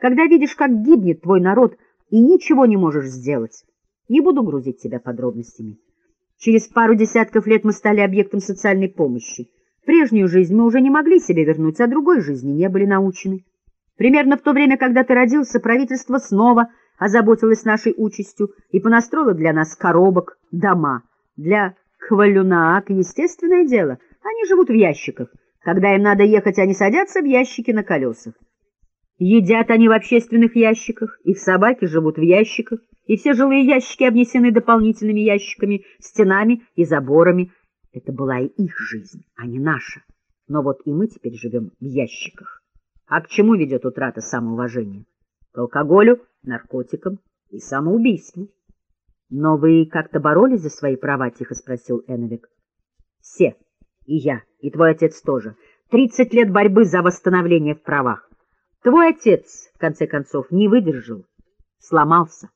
когда видишь, как гибнет твой народ, и ничего не можешь сделать. Не буду грузить тебя подробностями. Через пару десятков лет мы стали объектом социальной помощи. Прежнюю жизнь мы уже не могли себе вернуть, а другой жизни не были научены. Примерно в то время, когда ты родился, правительство снова озаботилось нашей участью и понастроило для нас коробок, дома. Для Хвалюнаак естественное дело. Они живут в ящиках. Когда им надо ехать, они садятся в ящики на колесах. Едят они в общественных ящиках, их собаки живут в ящиках, и все жилые ящики обнесены дополнительными ящиками, стенами и заборами. Это была и их жизнь, а не наша. Но вот и мы теперь живем в ящиках. А к чему ведет утрата самоуважения? К алкоголю, наркотикам и самоубийству. — Но вы как-то боролись за свои права? — тихо спросил Эновик. — Все. И я, и твой отец тоже. Тридцать лет борьбы за восстановление в правах. Твой отец, в конце концов, не выдержал, сломался.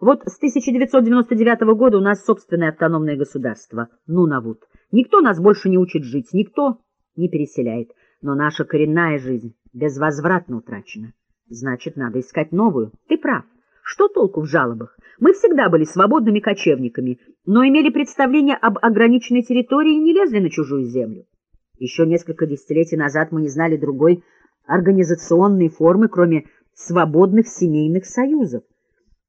Вот с 1999 года у нас собственное автономное государство, Нунавут. Никто нас больше не учит жить, никто не переселяет, но наша коренная жизнь безвозвратно утрачена. Значит, надо искать новую. Ты прав. Что толку в жалобах? Мы всегда были свободными кочевниками, но имели представление об ограниченной территории и не лезли на чужую землю. Еще несколько десятилетий назад мы не знали другой организационной формы, кроме свободных семейных союзов.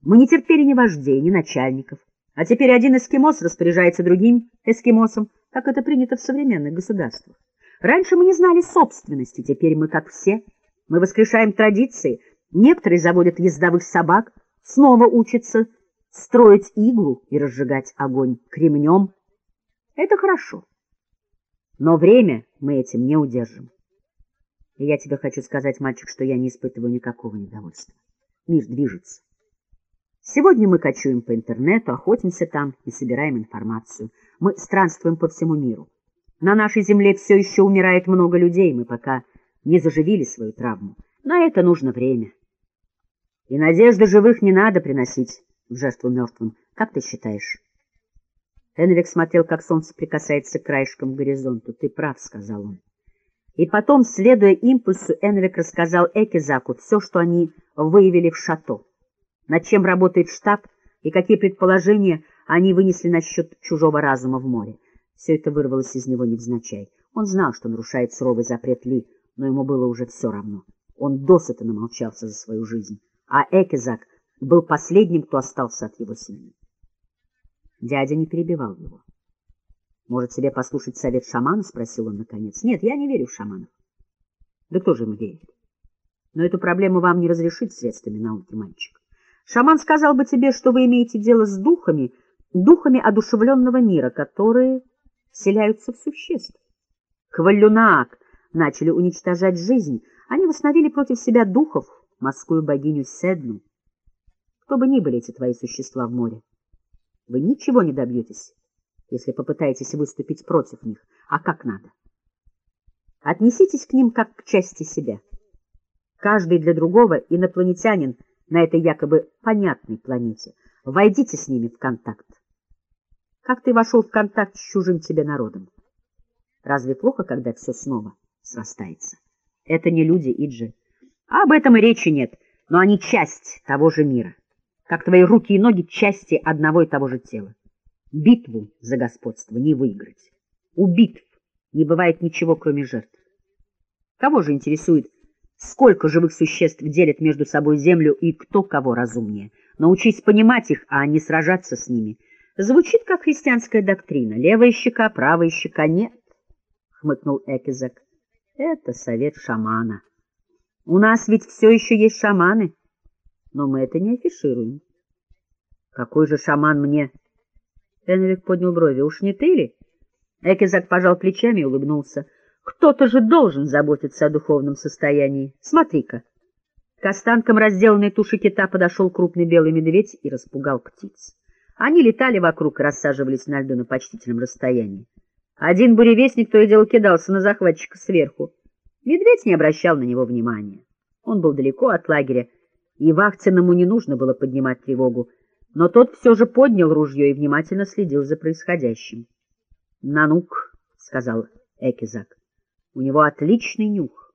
Мы не терпели ни вождей, ни начальников. А теперь один эскимос распоряжается другим эскимосом, как это принято в современных государствах. Раньше мы не знали собственности, теперь мы как все. Мы воскрешаем традиции. Некоторые заводят ездовых собак, снова учатся строить иглу и разжигать огонь кремнем. Это хорошо. Но время мы этим не удержим. Я тебе хочу сказать, мальчик, что я не испытываю никакого недовольства. Мир движется. Сегодня мы кочуем по интернету, охотимся там и собираем информацию. Мы странствуем по всему миру. На нашей земле все еще умирает много людей, мы пока не заживили свою травму. На это нужно время. И надежды живых не надо приносить в жертву мертвым. Как ты считаешь? Энвик смотрел, как солнце прикасается к краешкам горизонту. — Ты прав, — сказал он. И потом, следуя импульсу, Энвик рассказал Экизаку все, что они выявили в шато, над чем работает штаб и какие предположения они вынесли насчет чужого разума в море. Все это вырвалось из него невзначай. Он знал, что нарушает суровый запрет Ли, но ему было уже все равно. Он досыта намолчался за свою жизнь, а Экизак был последним, кто остался от его семьи. Дядя не перебивал его. Может, себе послушать совет шамана? — спросил он наконец. — Нет, я не верю в шаманов. — Да кто же им верит? Но эту проблему вам не разрешить средствами науки, мальчик. Шаман сказал бы тебе, что вы имеете дело с духами, духами одушевленного мира, которые вселяются в существ. Квалюнаак начали уничтожать жизнь. Они восстановили против себя духов, морскую богиню Седну. Кто бы ни были эти твои существа в море, вы ничего не добьетесь если попытаетесь выступить против них. А как надо? Отнеситесь к ним как к части себя. Каждый для другого инопланетянин на этой якобы понятной планете. Войдите с ними в контакт. Как ты вошел в контакт с чужим тебе народом? Разве плохо, когда все снова срастается? Это не люди, Иджи. Об этом и речи нет, но они часть того же мира, как твои руки и ноги части одного и того же тела. Битву за господство не выиграть. У битв не бывает ничего, кроме жертв. Кого же интересует, сколько живых существ делят между собой землю и кто кого разумнее? Научись понимать их, а не сражаться с ними. Звучит как христианская доктрина. Левая щека, правая щека. Нет, — хмыкнул Экизек. Это совет шамана. У нас ведь все еще есть шаманы, но мы это не афишируем. Какой же шаман мне Энвик поднял брови. «Уж не ты ли?» Экизак пожал плечами и улыбнулся. «Кто-то же должен заботиться о духовном состоянии. Смотри-ка». К останкам разделанной туши кита подошел крупный белый медведь и распугал птиц. Они летали вокруг и рассаживались на льду на почтительном расстоянии. Один буревестник то и дело кидался на захватчика сверху. Медведь не обращал на него внимания. Он был далеко от лагеря, и вахтенному не нужно было поднимать тревогу, но тот все же поднял ружье и внимательно следил за происходящим. — Нанук, — сказал Экизак, — у него отличный нюх.